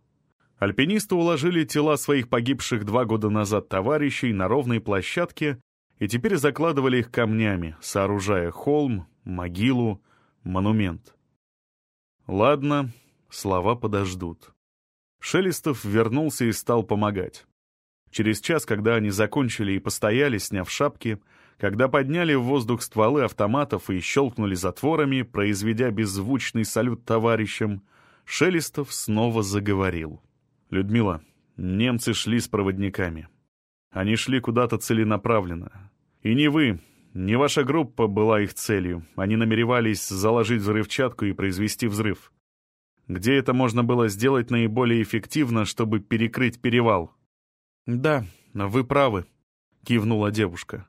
Альпинисты уложили тела своих погибших два года назад товарищей на ровной площадке и теперь закладывали их камнями, сооружая холм, могилу, монумент. Ладно, слова подождут. Шелестов вернулся и стал помогать. Через час, когда они закончили и постояли, сняв шапки, когда подняли в воздух стволы автоматов и щелкнули затворами, произведя беззвучный салют товарищам, Шелестов снова заговорил. «Людмила, немцы шли с проводниками. Они шли куда-то целенаправленно. И не вы, не ваша группа была их целью. Они намеревались заложить взрывчатку и произвести взрыв. Где это можно было сделать наиболее эффективно, чтобы перекрыть перевал? «Да, вы правы», — кивнула девушка.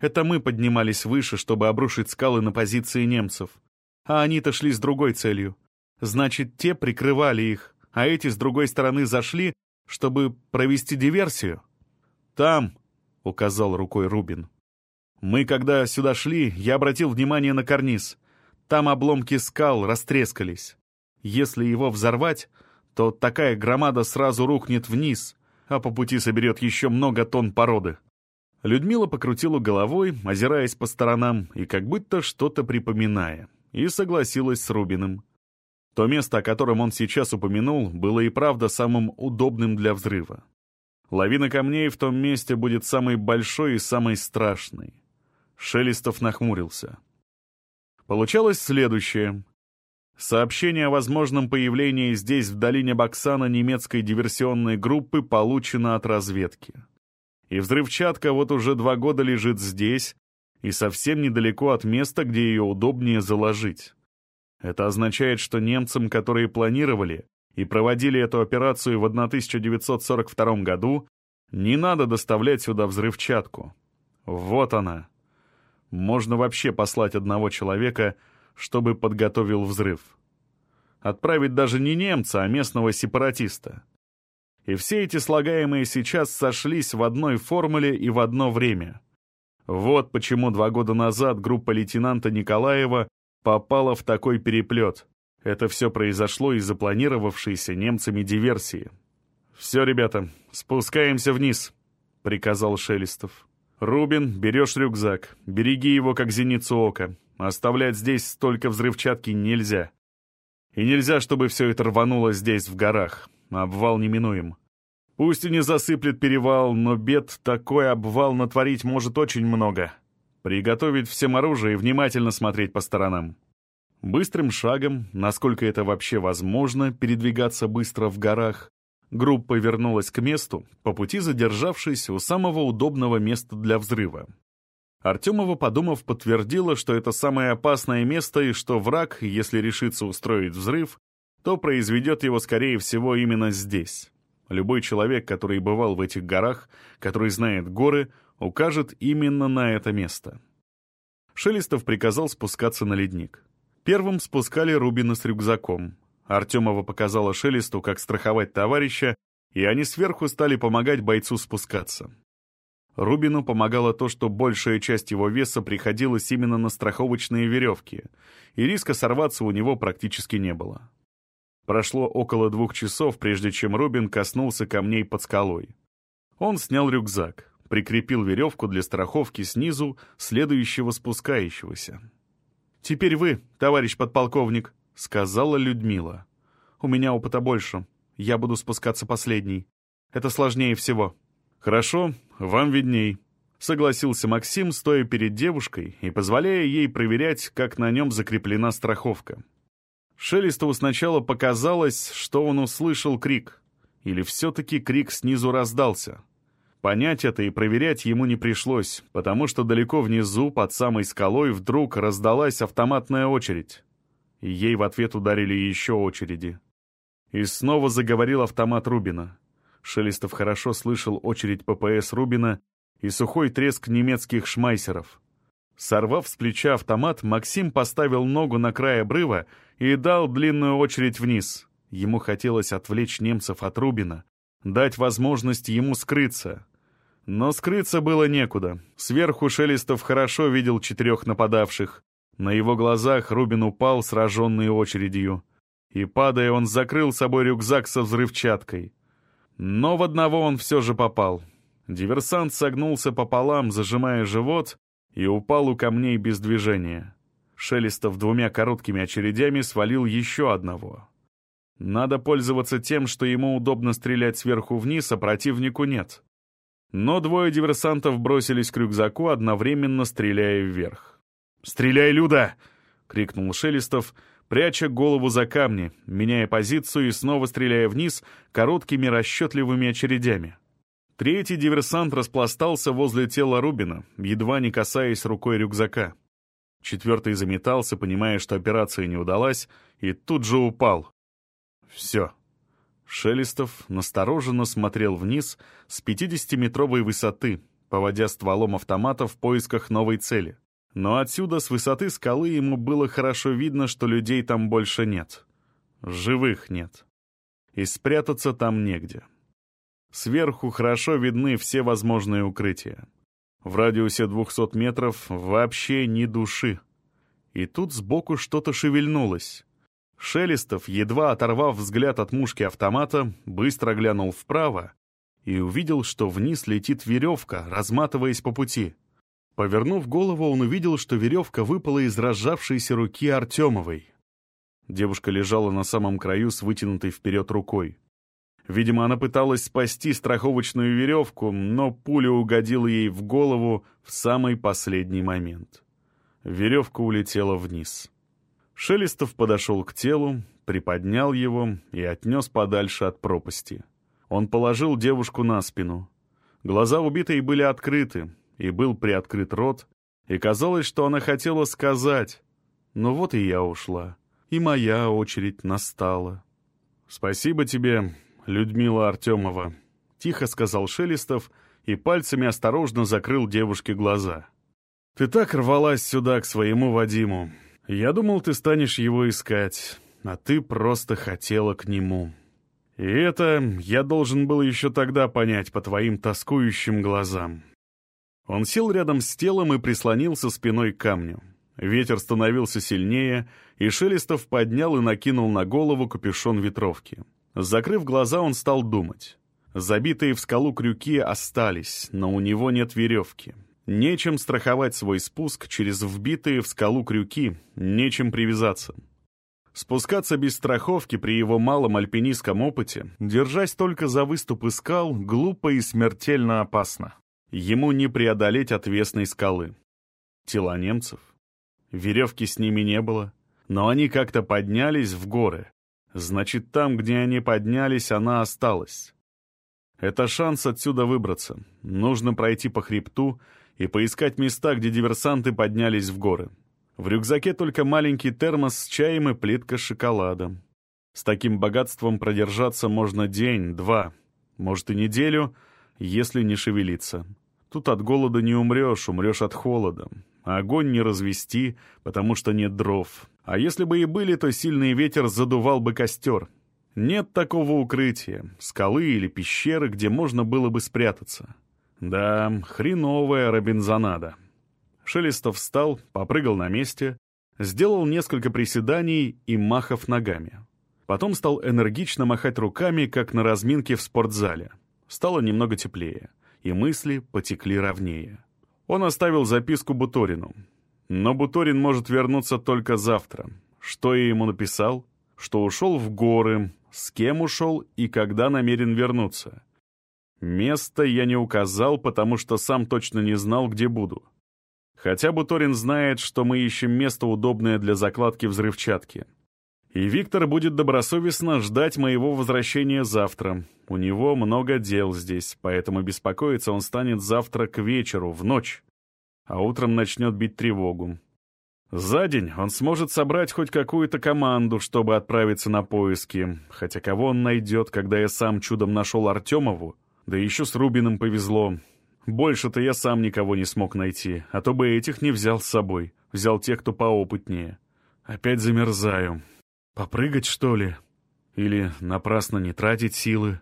«Это мы поднимались выше, чтобы обрушить скалы на позиции немцев. А они-то шли с другой целью. Значит, те прикрывали их, а эти с другой стороны зашли, чтобы провести диверсию?» «Там», — указал рукой Рубин. «Мы, когда сюда шли, я обратил внимание на карниз. Там обломки скал растрескались. Если его взорвать, то такая громада сразу рухнет вниз, а по пути соберет еще много тонн породы». Людмила покрутила головой, озираясь по сторонам и как будто что-то припоминая, и согласилась с Рубиным. То место, о котором он сейчас упомянул, было и правда самым удобным для взрыва. Лавина камней в том месте будет самой большой и самой страшной. Шелестов нахмурился. Получалось следующее. Сообщение о возможном появлении здесь, в долине Баксана, немецкой диверсионной группы получено от разведки. И взрывчатка вот уже два года лежит здесь и совсем недалеко от места, где ее удобнее заложить. Это означает, что немцам, которые планировали, и проводили эту операцию в 1942 году, не надо доставлять сюда взрывчатку. Вот она. Можно вообще послать одного человека, чтобы подготовил взрыв. Отправить даже не немца, а местного сепаратиста. И все эти слагаемые сейчас сошлись в одной формуле и в одно время. Вот почему два года назад группа лейтенанта Николаева попала в такой переплет. Это все произошло из запланировавшейся немцами диверсии. «Все, ребята, спускаемся вниз», — приказал Шелестов. «Рубин, берешь рюкзак, береги его как зеницу ока. Оставлять здесь столько взрывчатки нельзя. И нельзя, чтобы все это рвануло здесь, в горах. Обвал неминуем. Пусть и не засыплет перевал, но бед такой обвал натворить может очень много. Приготовить всем оружие и внимательно смотреть по сторонам. Быстрым шагом, насколько это вообще возможно, передвигаться быстро в горах, группа вернулась к месту, по пути задержавшись у самого удобного места для взрыва. Артемова, подумав, подтвердила, что это самое опасное место и что враг, если решится устроить взрыв, то произведет его, скорее всего, именно здесь. Любой человек, который бывал в этих горах, который знает горы, укажет именно на это место. Шелестов приказал спускаться на ледник. Первым спускали Рубина с рюкзаком. Артемова показала Шелесту, как страховать товарища, и они сверху стали помогать бойцу спускаться. Рубину помогало то, что большая часть его веса приходилась именно на страховочные веревки, и риска сорваться у него практически не было. Прошло около двух часов, прежде чем Рубин коснулся камней под скалой. Он снял рюкзак, прикрепил веревку для страховки снизу следующего спускающегося. «Теперь вы, товарищ подполковник», — сказала Людмила. «У меня опыта больше. Я буду спускаться последний. Это сложнее всего». «Хорошо, вам видней», — согласился Максим, стоя перед девушкой и позволяя ей проверять, как на нем закреплена страховка. Шелестову сначала показалось, что он услышал крик. Или все-таки крик снизу раздался. Понять это и проверять ему не пришлось, потому что далеко внизу, под самой скалой, вдруг раздалась автоматная очередь. Ей в ответ ударили еще очереди. И снова заговорил автомат Рубина. Шелестов хорошо слышал очередь ППС Рубина и сухой треск немецких шмайсеров. Сорвав с плеча автомат, Максим поставил ногу на край обрыва и дал длинную очередь вниз. Ему хотелось отвлечь немцев от Рубина, дать возможность ему скрыться. Но скрыться было некуда. Сверху Шелестов хорошо видел четырех нападавших. На его глазах Рубин упал, сраженный очередью. И, падая, он закрыл собой рюкзак со взрывчаткой. Но в одного он все же попал. Диверсант согнулся пополам, зажимая живот, и упал у камней без движения. Шелестов двумя короткими очередями свалил еще одного. Надо пользоваться тем, что ему удобно стрелять сверху вниз, а противнику нет. Но двое диверсантов бросились к рюкзаку, одновременно стреляя вверх. «Стреляй, Люда!» — крикнул Шелестов, пряча голову за камни, меняя позицию и снова стреляя вниз короткими расчетливыми очередями. Третий диверсант распластался возле тела Рубина, едва не касаясь рукой рюкзака. Четвертый заметался, понимая, что операция не удалась, и тут же упал. Все. Шелестов настороженно смотрел вниз с 50-метровой высоты, поводя стволом автомата в поисках новой цели. Но отсюда, с высоты скалы, ему было хорошо видно, что людей там больше нет. Живых нет. И спрятаться там негде. Сверху хорошо видны все возможные укрытия. В радиусе 200 метров вообще ни души. И тут сбоку что-то шевельнулось. Шелестов, едва оторвав взгляд от мушки автомата, быстро глянул вправо и увидел, что вниз летит веревка, разматываясь по пути. Повернув голову, он увидел, что веревка выпала из разжавшейся руки Артемовой. Девушка лежала на самом краю с вытянутой вперед рукой. Видимо, она пыталась спасти страховочную веревку, но пуля угодила ей в голову в самый последний момент. Веревка улетела вниз. Шелестов подошел к телу, приподнял его и отнес подальше от пропасти. Он положил девушку на спину. Глаза убитой были открыты, и был приоткрыт рот, и казалось, что она хотела сказать. Но вот и я ушла, и моя очередь настала. «Спасибо тебе, Людмила Артемова», — тихо сказал Шелестов и пальцами осторожно закрыл девушке глаза. «Ты так рвалась сюда к своему Вадиму. Я думал, ты станешь его искать, а ты просто хотела к нему. И это я должен был еще тогда понять по твоим тоскующим глазам». Он сел рядом с телом и прислонился спиной к камню. Ветер становился сильнее, и Шелестов поднял и накинул на голову капюшон ветровки. Закрыв глаза, он стал думать. Забитые в скалу крюки остались, но у него нет веревки. Нечем страховать свой спуск через вбитые в скалу крюки, нечем привязаться. Спускаться без страховки при его малом альпинистском опыте, держась только за выступы скал, глупо и смертельно опасно. Ему не преодолеть отвесной скалы. Тела немцев? Веревки с ними не было, но они как-то поднялись в горы. Значит, там, где они поднялись, она осталась. Это шанс отсюда выбраться. Нужно пройти по хребту и поискать места, где диверсанты поднялись в горы. В рюкзаке только маленький термос с чаем и плитка шоколада. С таким богатством продержаться можно день, два, может и неделю, если не шевелиться. Тут от голода не умрешь, умрешь от холода. А огонь не развести, потому что нет дров. А если бы и были, то сильный ветер задувал бы костер. Нет такого укрытия, скалы или пещеры, где можно было бы спрятаться. Да, хреновая Робинзонада. Шелестов встал, попрыгал на месте, сделал несколько приседаний и махов ногами. Потом стал энергично махать руками, как на разминке в спортзале. Стало немного теплее, и мысли потекли ровнее. Он оставил записку Буторину. Но Буторин может вернуться только завтра. Что я ему написал? Что ушел в горы, с кем ушел и когда намерен вернуться. Место я не указал, потому что сам точно не знал, где буду. Хотя Буторин знает, что мы ищем место, удобное для закладки взрывчатки. И Виктор будет добросовестно ждать моего возвращения завтра. У него много дел здесь, поэтому беспокоиться он станет завтра к вечеру, в ночь. А утром начнет бить тревогу. За день он сможет собрать хоть какую-то команду, чтобы отправиться на поиски. Хотя кого он найдет, когда я сам чудом нашел Артемову? Да еще с Рубиным повезло. Больше-то я сам никого не смог найти, а то бы этих не взял с собой. Взял тех, кто поопытнее. Опять замерзаю. Попрыгать, что ли? Или напрасно не тратить силы?